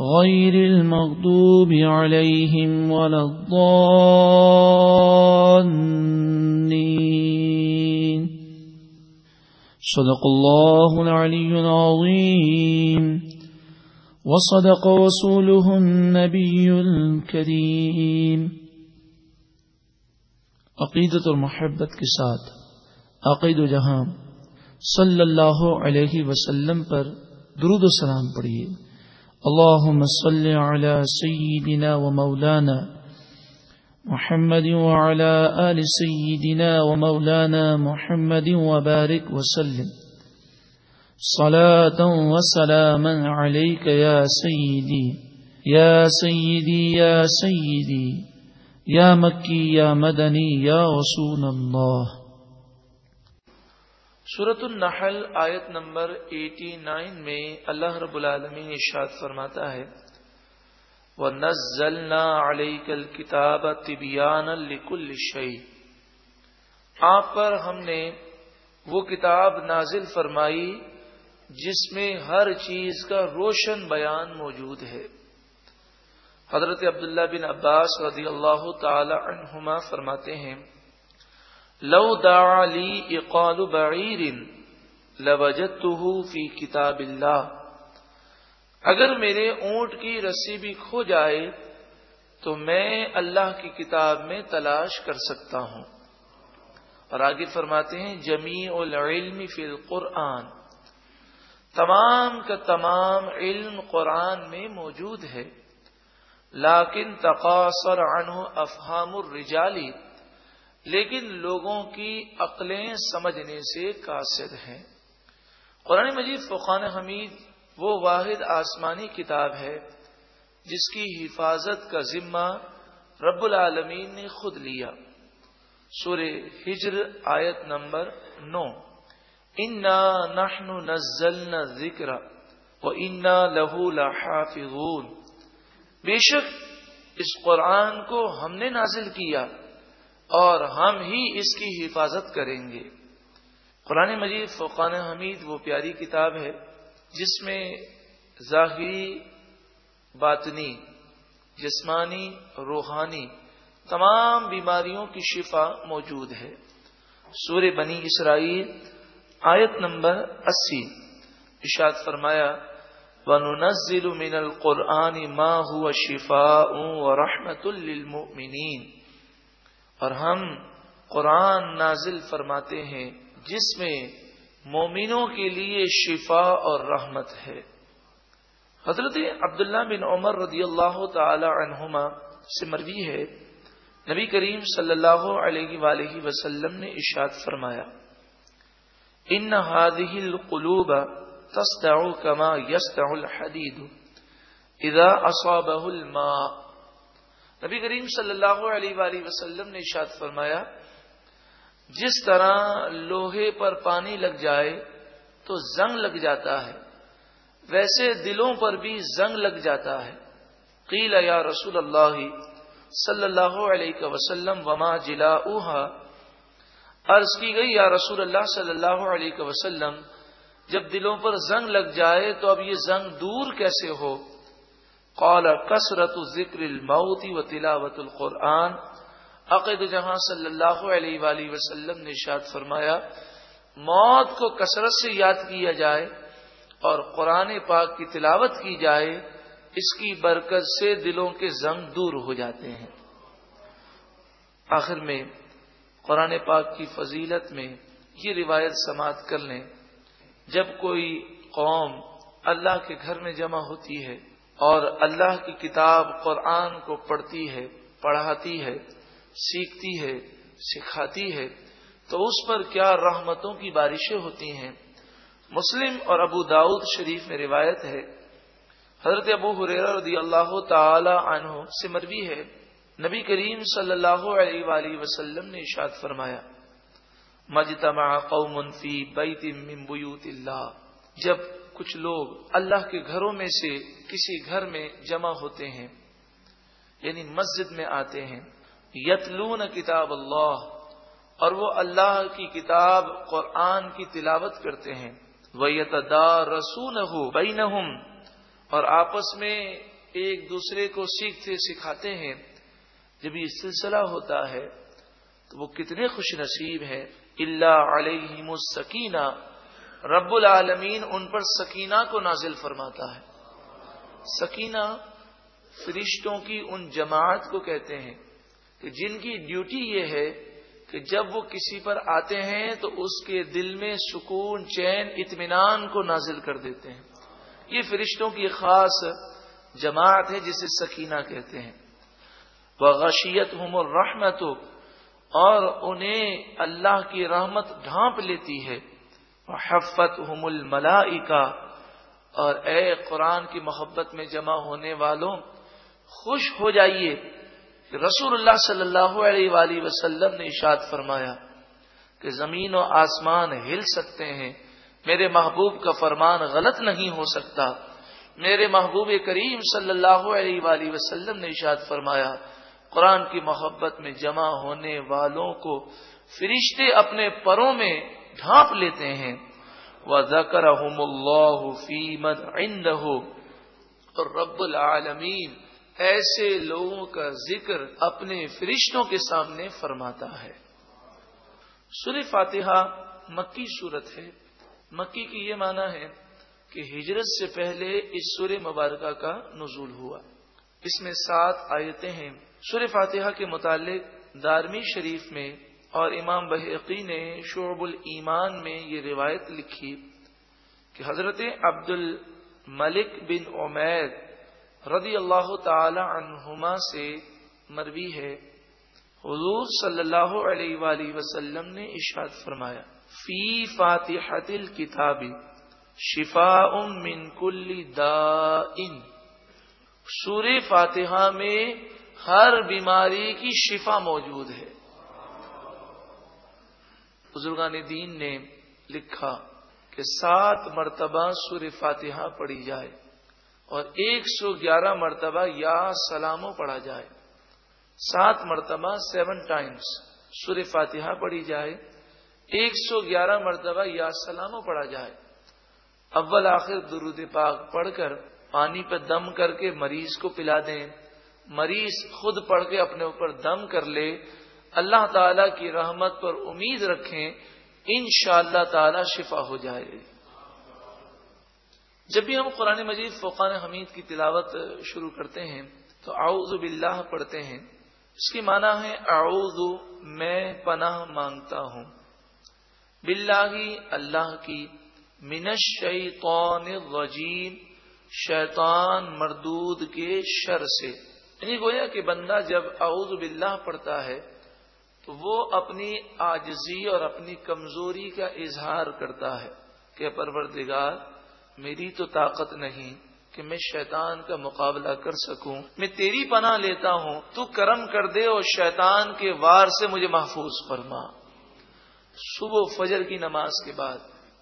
غير المغضوب عليهم ولا الضالين. صدق الله العلي العظيم. وصدق رسوله النبي الكريم. عقیدت اور محبت کے ساتھ عقید و جہاں صلی اللہ علیہ وسلم پر درود و سلام پڑھیے. اللهم صل على سيدنا ومولانا محمد وعلى آل سيدنا ومولانا محمد وبارك وسلم. صلاة وسلاما عليك يا سيدي يا سيدي يا سيدي، يا مكي، يا مدني، يا رسول الله. صورت النحل آیت نمبر 89 میں اللہ رب العالمین ارشاد فرماتا ہے، وَنَزَّلْنَا عَلَيْكَ الْكِتَابَ تِبِيَانًا لِكُلِّ شَيْءٍ۔ آپ پر ہم نے وہ کتاب نازل فرمائی جس میں ہر چیز کا روشن بیان موجود ہے۔ حضرت عبداللہ بن عباس رضی اللہ تعالی عنہما فرماتے ہیں لو دعا لی اقال بعیر لوجدته فی کتاب اللہ۔ اگر میرے اونٹ کی رسی بھی کھو جائے تو میں اللہ کی کتاب میں تلاش کر سکتا ہوں۔ اور آگے فرماتے ہیں جمی العلم فی القرآن۔ تمام کا تمام علم قرآن میں موجود ہے لاکن تقاصر عنہ افہام الرجالی۔ لیکن لوگوں کی عقلیں سمجھنے سے قاصر ہیں۔ قرآن مجید فقان حمید وہ واحد آسمانی کتاب ہے جس کی حفاظت کا ذمہ رب العالمین نے خود لیا۔ سور ہجر آیت نمبر نو۔ انا نحن نزلنا ذکر و انا لہو لحافظون۔ بے شک اس قرآن کو ہم نے نازل کیا۔ اور ہم ہی اس کی حفاظت کریں گے۔ قرآن مجید فقان حمید، وہ پیاری کتاب ہے جس میں ظاہری، باطنی، جسمانی، روحانی تمام بیماریوں کی شفا موجود ہے۔ سور بنی اسرائیل، آیت نمبر اسی۔ اشاد فرمایا ونزل من القرآن ما هو شفاء ورحمة للمؤمنين۔ اور ہم قرآن نازل فرماتے ہیں جس میں مومنوں کے لیے شفا اور رحمت ہے۔ حضرت عبداللہ بن عمر رضی اللہ تعالی عنہما سے مروی ہے۔ نبی کریم صلی اللہ علیہ وآلہ وسلم نے اشاد فرمایا، ان هذه القلوب تصدع كما يصدع الحديد اذا اصابه الماء نبی کریم صلی اللہ علیہ وآلہ وسلم نے اشاد فرمایا، جس طرح لوہے پر پانی لگ جائے تو زنگ لگ جاتا ہے، ویسے دلوں پر بھی زنگ لگ جاتا ہے۔ قیل یا رسول اللہ صلی اللہ علیہ وسلم، وما جلا اوہا عرض کی گئی، یا رسول اللہ صلی اللہ علیہ وسلم، جب دلوں پر زنگ لگ جائے تو اب یہ زنگ دور کیسے ہو؟ قال کثرت ذکر الموت و تلاوت القرآن۔ عقید جہاں صلی اللہ علیہ وآلہ وسلم نے شاد فرمایا، موت کو کثرت سے یاد کیا جائے اور قرآن پاک کی تلاوت کی جائے، اس کی برکت سے دلوں کے زنگ دور ہو جاتے ہیں۔ آخر میں قرآن پاک کی فضیلت میں یہ روایت سماعت کر لیں۔ جب کوئی قوم اللہ کے گھر میں جمع ہوتی ہے اور اللہ کی کتاب قرآن کو پڑھتی ہے، پڑھاتی ہے، سیکھتی ہے، سکھاتی ہے، تو اس پر کیا رحمتوں کی بارشیں ہوتی ہیں؟ مسلم اور ابو داود شریف میں روایت ہے۔ حضرت ابو حریر رضی اللہ تعالی عنہ سے مروی ہے۔ نبی کریم صلی اللہ علیہ وآلہ وسلم نے اشاد فرمایا، مجتمع قوم فی بیت من بیوت اللہ جب کچھ لوگ اللہ کے گھروں میں سے کسی گھر میں جمع ہوتے ہیں یعنی مسجد میں آتے ہیں۔ یتلون کتاب اللہ، اور وہ اللہ کی کتاب قرآن کی تلاوت کرتے ہیں۔ وہ یتدار رسول ہو اور آپس میں ایک دوسرے کو سیکھتے سکھاتے ہیں۔ جب یہ سلسلہ ہوتا ہے تو وہ کتنے خوش نصیب ہیں۔ اللہ علیہ سکینہ رب العالمین ان پر سکینہ کو نازل فرماتا ہے۔ سکینہ فرشتوں کی ان جماعت کو کہتے ہیں کہ جن کی ڈیوٹی یہ ہے کہ جب وہ کسی پر آتے ہیں تو اس کے دل میں سکون، چین، اطمینان کو نازل کر دیتے ہیں۔ یہ فرشتوں کی خاص جماعت ہے جسے سکینہ کہتے ہیں۔ وہ غشیت ہم الرحمت اور انہیں اللہ کی رحمت ڈھانپ لیتی ہے۔ حفت ہم الملا اور اے قرآن کی محبت میں جمع ہونے والوں، خوش ہو جائیے کہ رسول اللہ صلی اللہ علیہ وآلہ وسلم نے اشاد فرمایا کہ زمین و آسمان ہل سکتے ہیں، میرے محبوب کا فرمان غلط نہیں ہو سکتا۔ میرے محبوب کریم صلی اللہ علیہ وآلہ وسلم نے اشاد فرمایا، قرآن کی محبت میں جمع ہونے والوں کو فرشتے اپنے پروں میں ڈھانپ لیتے ہیں۔ وہ زکر اللہ فیمت اور رب العالمین ایسے لوگوں کا ذکر اپنے فرشتوں کے سامنے فرماتا ہے۔ سر فاتحہ مکی صورت ہے۔ مکی کی یہ معنی ہے کہ ہجرت سے پہلے اس سور مبارکہ کا نزول ہوا۔ اس میں سات آیتیں ہیں۔ سور فاتحہ کے متعلق دارمی شریف میں اور امام بحقی نے شعب الایمان میں یہ روایت لکھی کہ حضرت عبد الملک بن عمیر رضی اللہ تعالی عنہما سے مروی ہے۔ حضور صلی اللہ علیہ وآلہ وسلم نے اشاد فرمایا، فی فاتحت الكتاب شفاء من کل دائن سور فاتحہ میں ہر بیماری کی شفا موجود ہے۔ بزرگان دین نے لکھا کہ سات مرتبہ سور فاتحہ پڑھی جائے اور ایک سو گیارہ مرتبہ یا سلاموں پڑھا جائے۔ سات مرتبہ سیون ٹائمز سور فاتحہ پڑھی جائے۔ ایک سو گیارہ مرتبہ یا سلاموں پڑھا جائے۔ اول آخر درود پاک پڑھ کر پانی پہ دم کر کے مریض کو پلا دیں۔ مریض خود پڑھ کے اپنے اوپر دم کر لے۔ اللہ تعالی کی رحمت پر امید رکھیں ان شاء اللہ تعالی شفا ہو جائے گی۔ جب بھی ہم قرآن مجید فقان حمید کی تلاوت شروع کرتے ہیں، تو اعوذ باللہ پڑھتے ہیں۔ اس کی معنی ہے، اعوذ، میں پناہ مانگتا ہوں۔ باللہ، اللہ کی منش شیطان الرجیم، شیطان مردود کے شر سے۔ یعنی گویا کہ بندہ جب اعوذ باللہ پڑھتا ہے تو وہ اپنی آجزی اور اپنی کمزوری کا اظہار کرتا ہے کہ پروردگار میری تو طاقت نہیں کہ میں شیطان کا مقابلہ کر سکوں، میں تیری پناہ لیتا ہوں، تو کرم کر دے اور شیطان کے وار سے مجھے محفوظ فرما۔ صبح فجر کی نماز کے بعد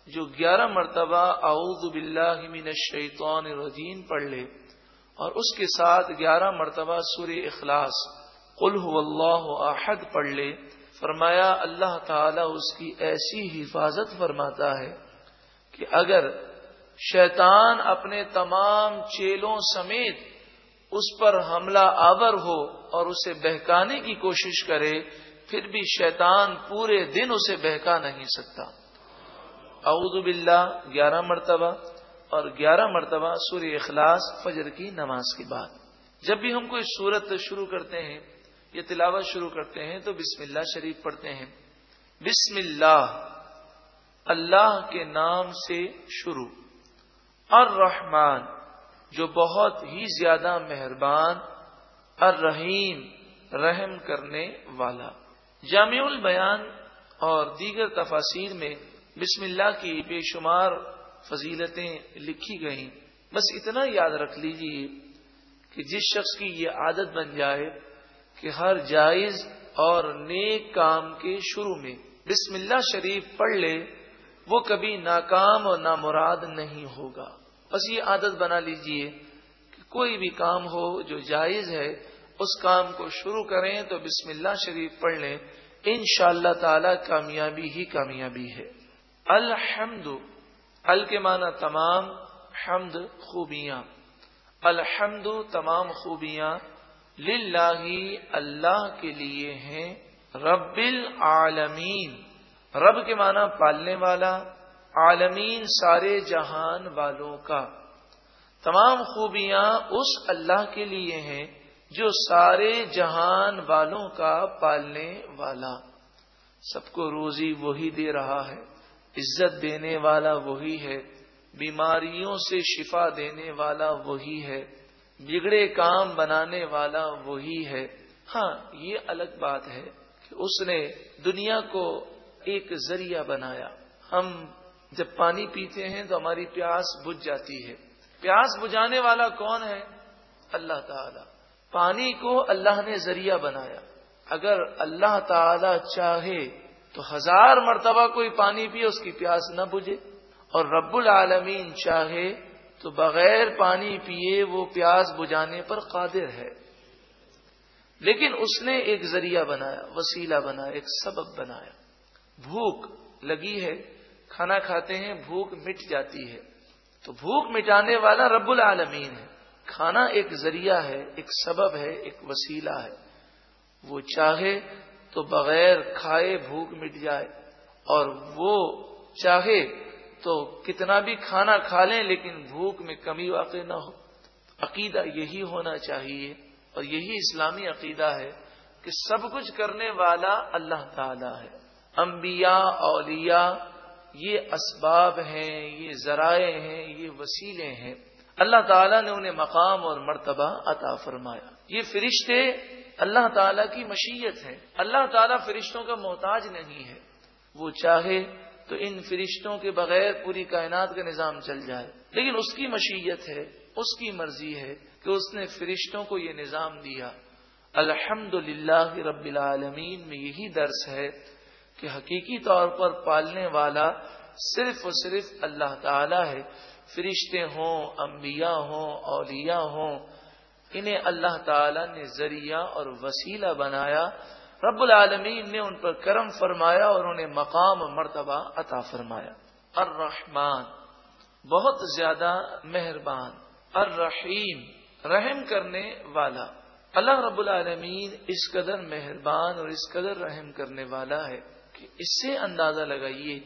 جو گیارہ مرتبہ اعوذ باللہ من الشیطان الرجیم پڑھ لے اور اس کے ساتھ گیارہ مرتبہ سور اخلاص قل هو اللہ احد پڑھ لے۔ فرمایا، اللہ تعالی اس کی ایسی حفاظت فرماتا ہے کہ اگر شیطان اپنے تمام چیلوں سمیت اس پر حملہ آور ہو اور اسے بہکانے کی کوشش کرے، پھر بھی شیطان پورے دن اسے بہکا نہیں سکتا۔ اعوذ باللہ، گیارہ مرتبہ اور گیارہ مرتبہ سوریہ اخلاص، فجر کی نماز کے بعد۔ جب بھی ہم کوئی صورت شروع کرتے ہیں یا تلاوت شروع کرتے ہیں تو بسم اللہ شریف پڑھتے ہیں۔ بسم اللہ اللہ کے نام سے شروع۔ الرحمن، جو بہت ہی زیادہ مہربان، الرحیم، رحم کرنے والا۔ جامع البیان اور دیگر تفاصیر میں بسم اللہ کی بے شمار فضیلتیں لکھی گئیں۔ بس اتنا یاد رکھ لیجیے کہ جس شخص کی یہ عادت بن جائے کہ ہر جائز اور نیک کام کے شروع میں بسم اللہ شریف پڑھ لے، وہ کبھی ناکام اور نامراد نہیں ہوگا۔ بس یہ عادت بنا لیجیے کہ کوئی بھی کام ہو جو جائز ہے، اس کام کو شروع کریں تو بسم اللہ شریف پڑھ لیں۔ ان شاء اللہ تعالی کامیابی ہی کامیابی ہے۔ الحمد، ال کے معنی تمام، حمد خوبیاں۔ الحمد تمام خوبیاں۔ للہ اللہ کے لیے ہیں رب العالمین۔ رب کے معنی پالنے والا، عالمین سارے جہان والوں کا۔ تمام خوبیاں اس اللہ کے لیے ہیں جو سارے جہان والوں کا پالنے والا۔ سب کو روزی وہی دے رہا ہے، عزت دینے والا وہی ہے، بیماریوں سے شفا دینے والا وہی ہے۔ بگڑے کام بنانے والا وہی ہے۔ ہاں یہ الگ بات ہے کہ اس نے دنیا کو ایک ذریعہ بنایا۔ ہم جب پانی پیتے ہیں تو ہماری پیاس بجھ جاتی ہے۔ پیاس بجھانے والا کون ہے؟ اللہ تعالی۔ پانی کو اللہ نے ذریعہ بنایا۔ اگر اللہ تعالی چاہے تو ہزار مرتبہ کوئی پانی پیے، اس کی پیاس نہ بجھے۔ اور رب العالمین چاہے تو بغیر پانی پیے وہ پیاس بجھانے پر قادر ہے۔ لیکن اس نے ایک ذریعہ بنایا، وسیلہ بنایا، ایک سبب بنایا۔ بھوک لگی ہے، کھانا کھاتے ہیں، بھوک مٹ جاتی ہے۔ تو بھوک مٹانے والا رب العالمین ہے۔ کھانا ایک ذریعہ ہے، ایک سبب ہے، ایک وسیلہ ہے۔ وہ چاہے تو بغیر کھائے بھوک مٹ جائے، اور وہ چاہے تو کتنا بھی کھانا کھا لیں لیکن بھوک میں کمی واقع نہ ہو۔ عقیدہ یہی ہونا چاہیے اور یہی اسلامی عقیدہ ہے کہ سب کچھ کرنے والا اللہ تعالی ہے۔ انبیاء، اولیاء، یہ اسباب ہیں، یہ ذرائع ہیں، یہ وسیلے ہیں۔ اللہ تعالیٰ نے انہیں مقام اور مرتبہ عطا فرمایا۔ یہ فرشتے اللہ تعالیٰ کی مشیت ہے اللہ تعالیٰ فرشتوں کا محتاج نہیں ہے۔ وہ چاہے تو ان فرشتوں کے بغیر پوری کائنات کا نظام چل جائے۔ لیکن اس کی مشیت ہے، اس کی مرضی ہے کہ اس نے فرشتوں کو یہ نظام دیا۔ الحمد رب العالمین میں یہی درس ہے کہ حقیقی طور پر پالنے والا صرف اور صرف اللہ تعالی ہے۔ فرشتے ہوں، انبیاء ہوں، اولیاء ہوں، انہیں اللہ تعالی نے ذریعہ اور وسیلہ بنایا رب العالمین نے ان پر کرم فرمایا اور انہیں مقام و مرتبہ عطا فرمایا۔ الرحمن، بہت زیادہ مہربان، الرحیم، رحم کرنے والا۔ اللہ رب العالمین اس قدر مہربان اور اس قدر رحم کرنے والا ہے کہ اس سے اندازہ لگائیے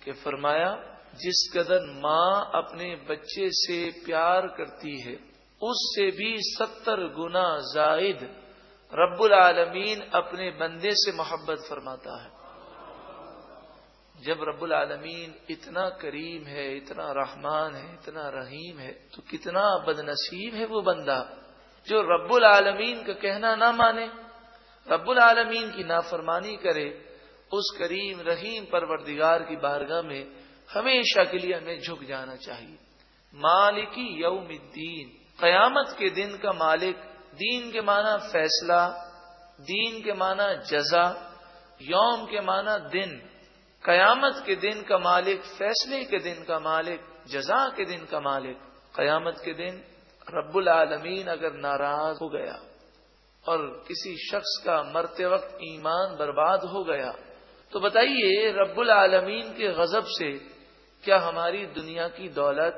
کہ فرمایا، جس قدر ماں اپنے بچے سے پیار کرتی ہے، اس سے بھی ستر گنا زائد رب العالمین اپنے بندے سے محبت فرماتا ہے۔ جب رب العالمین اتنا کریم ہے، اتنا رحمان ہے، اتنا رحیم ہے، تو کتنا بد نصیب ہے وہ بندہ جو رب العالمین کا کہنا نہ مانے۔ رب العالمین کی نافرمانی کرے، اس کریم، رحیم پروردگار کی بارگاہ میں ہمیشہ کے لیے ہمیں جھک جانا چاہیے۔ مالکی یوم الدین، قیامت کے دن کا مالک دین کے معنی فیصلہ، دین کے معنی جزا، یوم کے معنی دن، قیامت کے دن کا مالک، فیصلے کے دن کا مالک، جزا کے دن کا مالک، قیامت کے دن رب العالمین اگر ناراض ہو گیا اور کسی شخص کا مرتے وقت ایمان برباد ہو گیا، تو بتائیے رب العالمین کے غضب سے کیا ہماری دنیا کی دولت،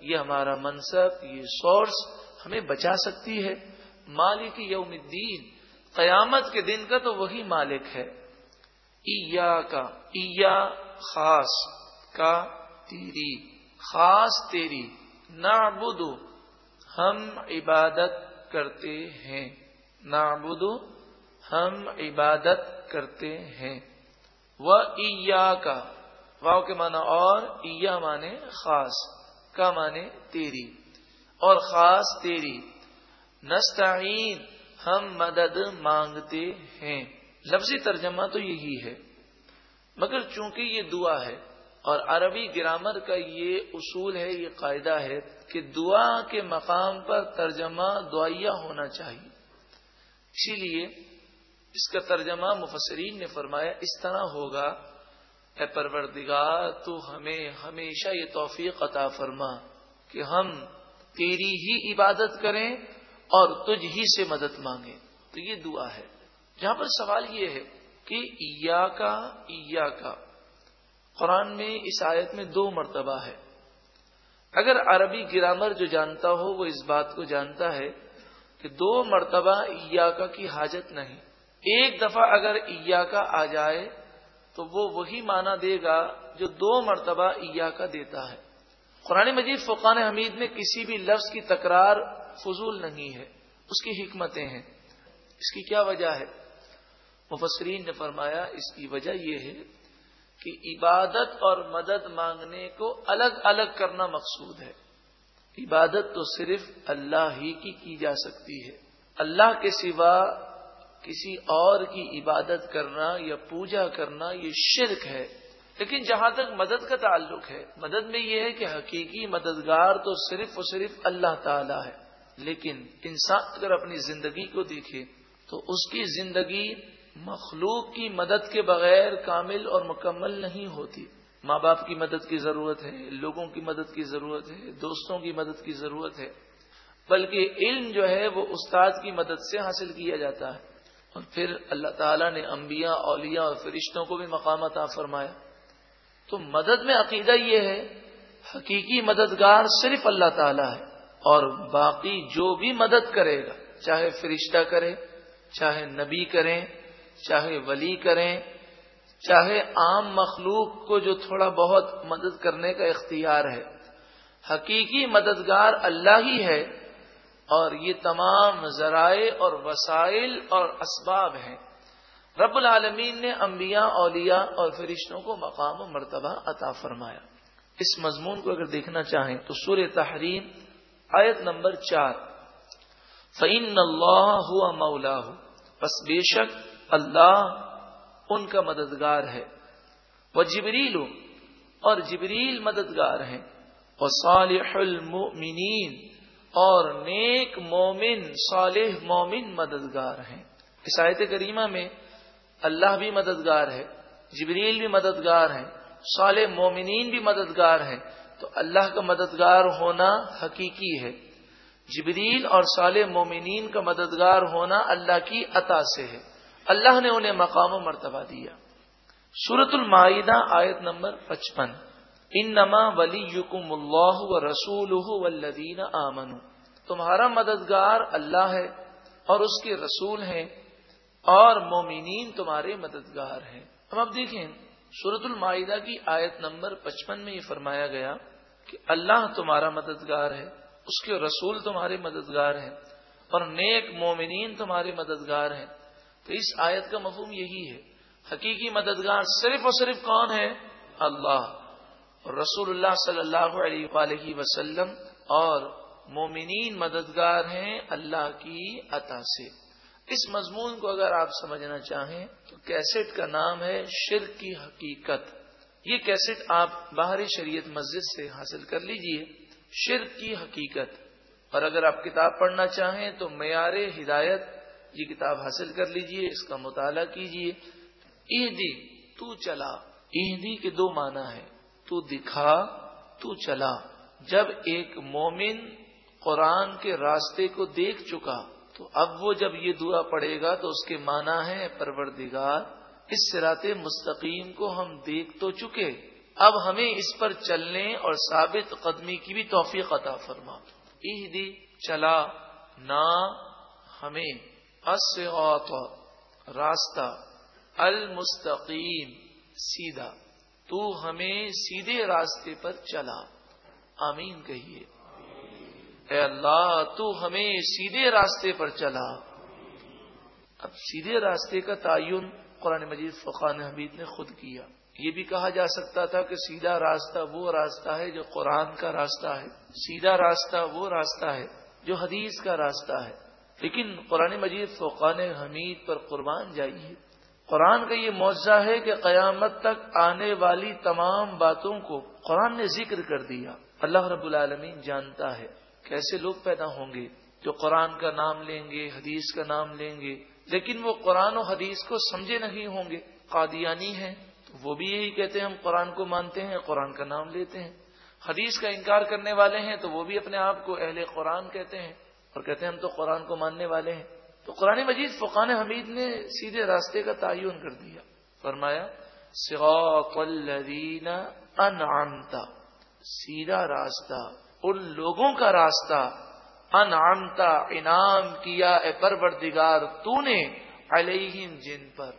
یہ ہمارا منصب، یہ سورس ہمیں بچا سکتی ہے؟ مالک یوم الدین، قیامت کے دن کا تو وہی مالک ہے۔ ایا کا ایا، خاص، کا، تیری، خاص تیری نعبد ہم عبادت کرتے ہیں۔ نعبد ہم عبادت کرتے ہیں۔ وہ ایا کا واؤ کے معنی اور، ایا مانے خاص، کا مانے تیری۔ اور خاص تیری نستعین، ہم مدد مانگتے ہیں۔ لفظی ترجمہ تو یہی ہے۔ مگر چونکہ یہ دعا ہے اور عربی گرامر کا یہ اصول ہے، یہ قاعدہ ہے کہ دعا کے مقام پر ترجمہ دعائیا ہونا چاہیے۔ اسی لیے اس کا ترجمہ مفسرین نے فرمایا، اس طرح ہوگا، اے پروردگار، تو ہمیں ہمیشہ یہ توفیق عطا فرما کہ ہم تیری ہی عبادت کریں اور تجھ ہی سے مدد مانگیں تو یہ دعا ہے۔ جہاں پر سوال یہ ہے کہ ایا کا ایا کا قرآن میں اس آیت میں دو مرتبہ ہے۔ اگر عربی گرامر جو جانتا ہو وہ اس بات کو جانتا ہے کہ دو مرتبہ ایا کا کی حاجت نہیں۔ ایک دفعہ اگر ایا کا آ جائے تو وہ وہی معنی دے گا جو دو مرتبہ ایا کا دیتا ہے۔ قرآن مجید فقان حمید میں کسی بھی لفظ کی تکرار فضول نہیں ہے، اس کی حکمتیں ہیں۔ اس کی کیا وجہ ہے؟ مفسرین نے فرمایا، اس کی وجہ یہ ہے کہ عبادت اور مدد مانگنے کو الگ الگ کرنا مقصود ہے۔ عبادت تو صرف اللہ ہی کی کی جا سکتی ہے۔ اللہ کے سوا کسی اور کی عبادت کرنا یا پوجا کرنا یہ شرک ہے۔ لیکن جہاں تک مدد کا تعلق ہے، مدد میں یہ ہے کہ حقیقی مددگار تو صرف اور صرف اللہ تعالی ہے۔ لیکن انسان اگر اپنی زندگی کو دیکھے تو اس کی زندگی مخلوق کی مدد کے بغیر کامل اور مکمل نہیں ہوتی۔ ماں باپ کی مدد کی ضرورت ہے، لوگوں کی مدد کی ضرورت ہے، دوستوں کی مدد کی ضرورت ہے۔ بلکہ علم جو ہے وہ استاد کی مدد سے حاصل کیا جاتا ہے۔ اور پھر اللہ تعالیٰ نے انبیاء، اولیاء اور فرشتوں کو بھی مقامات فرمایا۔ تو مدد میں عقیدہ یہ ہے، حقیقی مددگار صرف اللہ تعالیٰ ہے۔ اور باقی جو بھی مدد کرے گا، چاہے فرشتہ کرے، چاہے نبی کریں، چاہے ولی کریں، چاہے عام مخلوق کو جو تھوڑا بہت مدد کرنے کا اختیار ہے۔ حقیقی مددگار اللہ ہی ہے اور یہ تمام ذرائع اور وسائل اور اسباب ہیں۔ رب العالمین نے انبیاء، اولیاء اور فرشتوں کو مقام و مرتبہ عطا فرمایا۔ اس مضمون کو اگر دیکھنا چاہیں تو سور تحریم آیت نمبر چار۔ فعین اللہ ہوا مولا بس بے شک اللہ ان کا مددگار ہے۔ وہ جبریل اور جبریل مددگار ہیں۔ وہ صالح المؤمنین اور نیک مومن، صالح مومن مددگار ہیں۔ اس آیت کریمہ میں اللہ بھی مددگار ہے، جبریل بھی مددگار ہیں، صالح مومنین بھی مددگار ہیں۔ تو اللہ کا مددگار ہونا حقیقی ہے۔ جبریل اور صالح مومنین کا مددگار ہونا اللہ کی عطا سے ہے۔ اللہ نے انہیں مقام و مرتبہ دیا۔ سورت المائدہ آیت نمبر پچپن۔ ان نما ولی یقم اللہ و رسول ولدین آمن تمہارا مددگار اللہ ہے اور اس کے رسول ہیں اور مومنین تمہارے مددگار ہیں۔ ہم اب دیکھیں سورت المائدہ کی آیت نمبر پچپن میں یہ فرمایا گیا کہ اللہ تمہارا مددگار ہے، اس کے رسول تمہارے مددگار ہیں، اور نیک مومنین تمہارے مددگار ہیں۔ تو اس آیت کا مفہوم یہی ہے، حقیقی مددگار صرف اور صرف کون ہے اللہ۔ اور رسول اللہ صلی اللہ علیہ وآلہ وسلم اور مومنین مددگار ہیں اللہ کی عطا سے۔ اس مضمون کو اگر آپ سمجھنا چاہیں تو کیسٹ کا نام ہے شرک کی حقیقت۔ یہ کیسٹ آپ باہری شریعت مسجد سے حاصل کر لیجیے، شرک کی حقیقت۔ اور اگر آپ کتاب پڑھنا چاہیں تو معیار ہدایت یہ کتاب حاصل کر لیجیے، اس کا مطالعہ کیجیے۔ ایدی تو چلا۔ ایدی کے دو معنی ہے تو دکھا، تو چلا۔ جب ایک مومن قرآن کے راستے کو دیکھ چکا، تو اب وہ جب یہ دعا پڑے گا تو اس کے معنی ہے پروردگار۔ اس سرات مستقیم کو ہم دیکھ تو چکے۔ اب ہمیں اس پر چلنے اور ثابت قدمی کی بھی توفیق عطا فرما۔ ایدی چلا نہ ہمیں۔ راستہ۔ المستقیم، سیدھا۔ تو ہمیں سیدھے راستے پر چلا۔ آمین کہیے۔ اے اللہ، تو ہمیں سیدھے راستے پر چلا۔ اب سیدھے راستے کا تعین قرآن مجید فقان حمید نے خود کیا۔ یہ بھی کہا جا سکتا تھا کہ سیدھا راستہ وہ راستہ ہے جو قرآن کا راستہ ہے۔ سیدھا راستہ وہ راستہ ہے جو حدیث کا راستہ ہے۔ لیکن قرآن مجید فوقان حمید پر قربان جائیے قرآن کا یہ معاوضہ ہے کہ قیامت تک آنے والی تمام باتوں کو قرآن نے ذکر کر دیا۔ اللہ رب العالمین جانتا ہے۔ کیسے لوگ پیدا ہوں گے؟ جو قرآن کا نام لیں گے، حدیث کا نام لیں گے لیکن وہ قرآن و حدیث کو سمجھے نہیں ہوں گے۔ قادیانی ہیں، تو وہ بھی یہی کہتے ہیں، ہم قرآن کو مانتے ہیں، قرآن کا نام لیتے ہیں۔ حدیث کا انکار کرنے والے ہیں، تو وہ بھی اپنے آپ کو اہل قرآن کہتے ہیں اور کہتے ہیں، ہم تو قرآن کو ماننے والے ہیں۔ تو قرآن مجید فقان حمید نے سیدھے راستے کا تعین کر دیا۔ فرمایا انعمتا سیدھا راستہ، ان لوگوں کا راستہ انعمتا انعام کیا اے پروردگار تو نے علیہم جن پر۔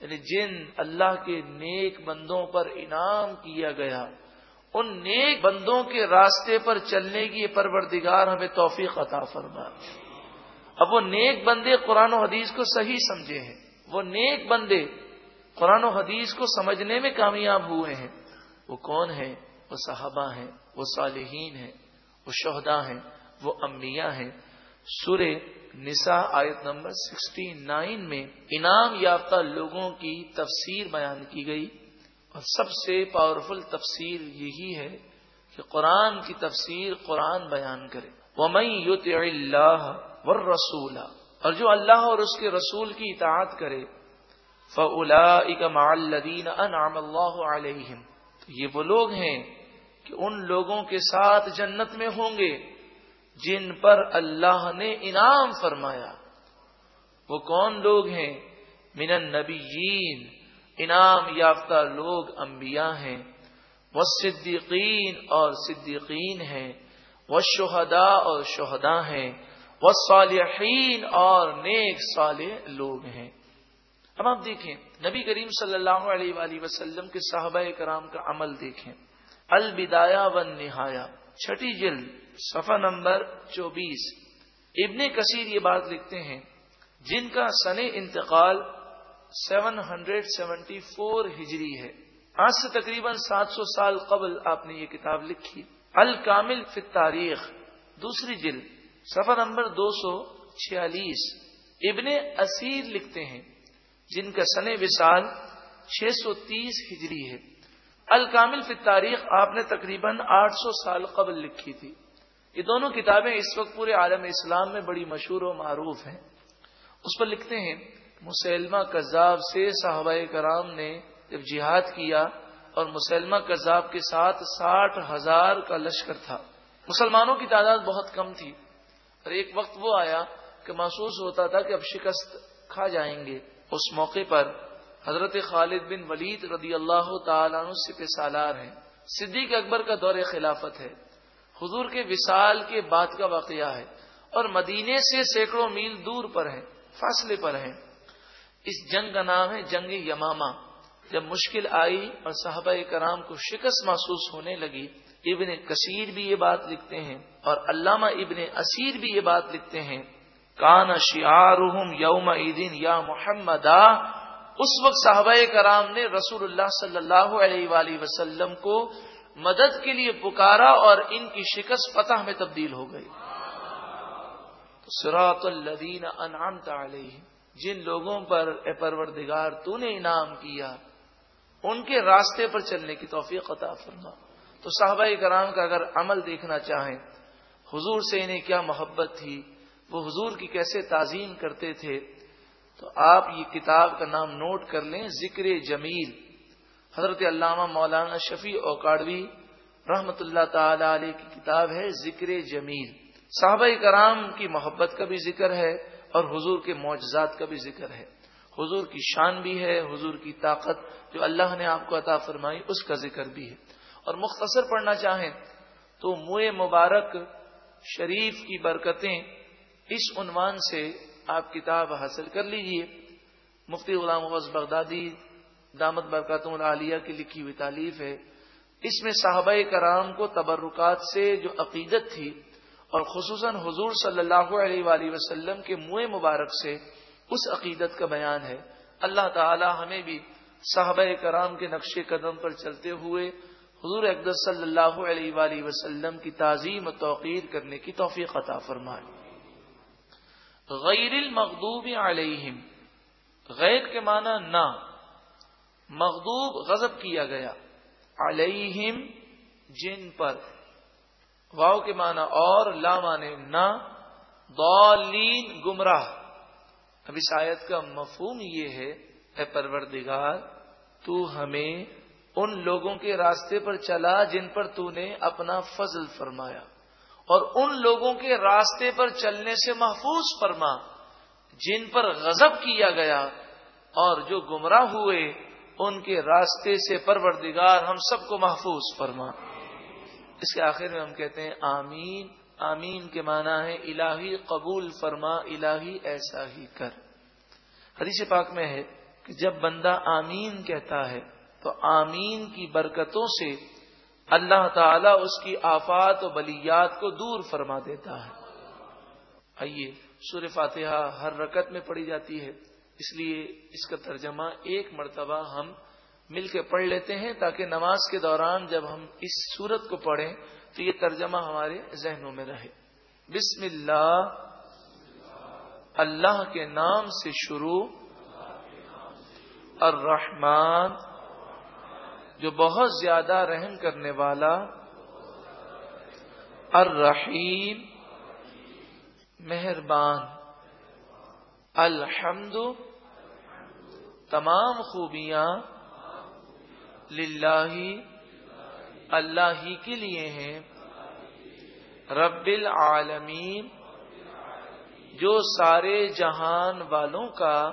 یعنی جن اللہ کے نیک بندوں پر انعام کیا گیا۔ ان نیک بندوں کے راستے پر چلنے کی پروردگار ہمیں توفیق عطا فرما۔ اب وہ نیک بندے قرآن و حدیث کو صحیح سمجھے ہیں۔ وہ نیک بندے قرآن و حدیث کو سمجھنے میں کامیاب ہوئے ہیں۔ وہ کون ہیں؟ وہ صحابہ ہیں، وہ صالحین ہیں، وہ شہدا ہیں۔ وہ انبیاء ہیں۔ سورہ نساء آیت نمبر سکسٹی نائن میں انعام یافتہ لوگوں کی تفسیر بیان کی گئی۔ اور سب سے پاورفل تفسیر یہی ہے کہ قرآن کی تفسیر قرآن بیان کرے۔ وہ میں اللہ رسول اور جو اللہ اور اس کے رسول کی اطاعت کرے فلا اکم الدین انعام اللہ علیہم یہ وہ لوگ ہیں کہ ان لوگوں کے ساتھ جنت میں ہوں گے۔ جن پر اللہ نے انعام فرمایا۔ وہ کون لوگ ہیں؟ من النبیین۔ انعام یافتہ لوگ انبیاء ہیں۔ وہ صدیقین اور صدیقین ہیں۔ وہ شہدا اور شہدا ہیں۔ وہ صالحین اور نیک صالح لوگ ہیں۔ اب آپ دیکھیں، نبی کریم صلی اللہ علیہ وآلہ وسلم کے صحابہ کرام کا عمل دیکھیں۔ البدایا و نہایا چھٹی جلد۔ صفحہ نمبر چوبیس۔ ابن کثیر یہ بات لکھتے ہیں، جن کا سن انتقال سیون ہنڈریڈ سیونٹی فور ہجری ہے۔ آج سے تقریباً سات سو سال قبل آپ نے یہ کتاب لکھی۔ الکامل فی تاریخ دوسری جلد سفر نمبر دو سو چھیالیس۔ ابن اسیر لکھتے ہیں، جن کا سن وسال چھ سو تیس ہجری ہے۔ الکامل فی تاریخ آپ نے تقریباً آٹھ سو سال قبل لکھی تھی۔ یہ دونوں کتابیں اس وقت پورے عالم اسلام میں بڑی مشہور و معروف ہیں۔ اس پر لکھتے ہیں، مسلمہ کذاب سے صحابہ کرام نے جب جہاد کیا اور مسلمہ کذاب کے ساتھ ساٹھ ہزار کا لشکر تھا۔ مسلمانوں کی تعداد بہت کم تھی اور ایک وقت وہ آیا کہ محسوس ہوتا تھا کہ اب شکست کھا جائیں گے۔ اس موقع پر حضرت خالد بن ولید رضی اللہ تعالیٰ سپ سالار ہیں۔ صدیق اکبر کا دور خلافت ہے۔ حضور کے وصال کے بعد کا واقعہ ہے اور مدینے سے سینکڑوں میل دور پر ہیں، فاصلے پر ہیں۔ اس جنگ کا نام ہے جنگ یماما جب مشکل آئی اور صحابہ کرام کو شکست محسوس ہونے لگی، ابن کثیر بھی یہ بات لکھتے ہیں اور علامہ ابن اسیر بھی یہ بات لکھتے ہیں۔ کان شیار یوم عیدین یا محمد اس وقت صحابہ کرام نے رسول اللہ صلی اللہ علیہ وآلہ وسلم کو مدد کے لیے پکارا اور ان کی شکست فتح میں تبدیل ہو گئی۔ سراط الدین انعامت علیہ جن لوگوں پر اے پروردگار تو نے انعام کیا، ان کے راستے پر چلنے کی توفیق عطا فرما۔ تو صحابہ کرام کا اگر عمل دیکھنا چاہیں، حضور سے انہیں کیا محبت تھی، وہ حضور کی کیسے تعظیم کرتے تھے، تو آپ یہ کتاب کا نام نوٹ کر لیں، ذکر جمیل۔ حضرت علامہ مولانا شفیع اوکاڑوی رحمت اللہ تعالی علیہ کی کتاب ہے ذکر جمیل۔ صحابہ کرام کی محبت کا بھی ذکر ہے اور حضور کے معجزات کا بھی ذکر ہے۔ حضور کی شان بھی ہے، حضور کی طاقت جو اللہ نے آپ کو عطا فرمائی، اس کا ذکر بھی ہے۔ اور مختصر پڑھنا چاہیں تو موئے مبارک شریف کی برکتیں اس عنوان سے آپ کتاب حاصل کر لیجیے۔ مفتی غلام غز بغدادی دامت برکاتم العالیہ کی لکھی ہوئی تعلیف ہے۔ اس میں صحابہ کرام کو تبرکات سے جو عقیدت تھی اور خصوصاً حضور صلی اللہ علیہ وآلہ وسلم کے منہ مبارک سے اس عقیدت کا بیان ہے۔ اللہ تعالی ہمیں بھی صحابہ کرام کے نقش قدم پر چلتے ہوئے حضور اقدس صلی اللہ علیہ وآلہ وسلم کی تعظیم و توقیر کرنے کی توفیق عطا فرمائے۔ غیر المغضوب علیہم غیر کے معنی نہ۔ مغضوب غضب کیا گیا۔ علیہم، جن پر۔ واؤ کے معنی اور، لا مانے نہ۔ دولین گمراہ۔ اب اس آیت کا مفہوم یہ ہے، اے پروردگار، تو ہمیں ان لوگوں کے راستے پر چلا جن پر تو نے اپنا فضل فرمایا۔ اور ان لوگوں کے راستے پر چلنے سے محفوظ فرما، جن پر غضب کیا گیا اور جو گمراہ ہوئے ان کے راستے سے پروردگار ہم سب کو محفوظ فرما۔ اس کے آخر میں ہم کہتے ہیں آمین۔ آمین کے معنی ہے الہی قبول فرما، الہی ایسا ہی کر۔ حدیث پاک میں ہے کہ جب بندہ آمین کہتا ہے تو آمین کی برکتوں سے اللہ تعالی اس کی آفات و بلیات کو دور فرما دیتا ہے۔ آئیے سور فاتحہ ہر رکت میں پڑھی جاتی ہے۔ اس لیے اس کا ترجمہ ایک مرتبہ ہم مل کے پڑھ لیتے ہیں تاکہ نماز کے دوران جب ہم اس سورت کو پڑھیں تو یہ ترجمہ ہمارے ذہنوں میں رہے۔ بسم اللہ۔ اللہ کے نام سے شروع۔ الرحمن۔ جو بہت زیادہ رحم کرنے والا۔ الرحیم۔ مہربان۔ الحمد۔ تمام خوبیاں للہ اللہ ہی کے لیے ہیں۔ رب العالمین، جو سارے جہان والوں کا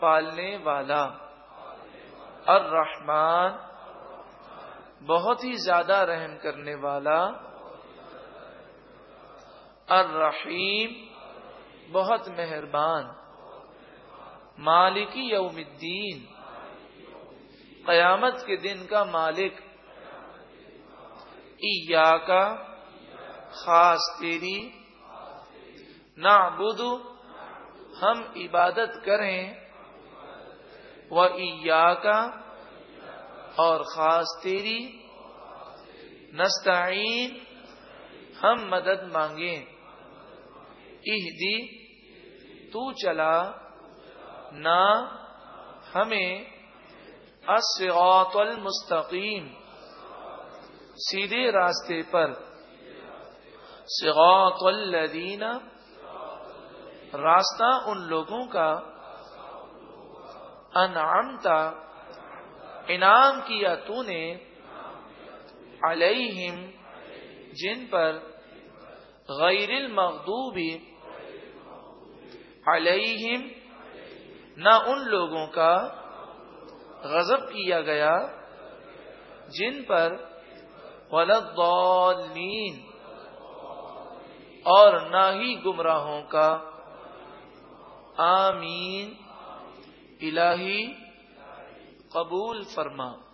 پالنے والا۔ الرحمن، بہت ہی زیادہ رحم کرنے والا۔ الرحیم، بہت مہربان۔ مالکی یوم الدین۔ قیامت کے دن کا مالک۔ ایا کا خاص تیری۔ نہ ہم عبادت کریں۔ و ایا کا اور خاص تیری۔ نستعین، ہم مدد مانگیں۔ اہدی، تو چلا۔ نہ ہمیں الصراط المستقیم، سیدھے راستے پر صراط الذین، راستہ ان لوگوں کا انعمتا انعام کیا تو نے علیہم، جن پر غیر المغضوب علیہم نہ ان لوگوں کا غضب کیا گیا جن پر ولدین اور نہ ہی گمراہوں کا آمین الہی قبول فرما۔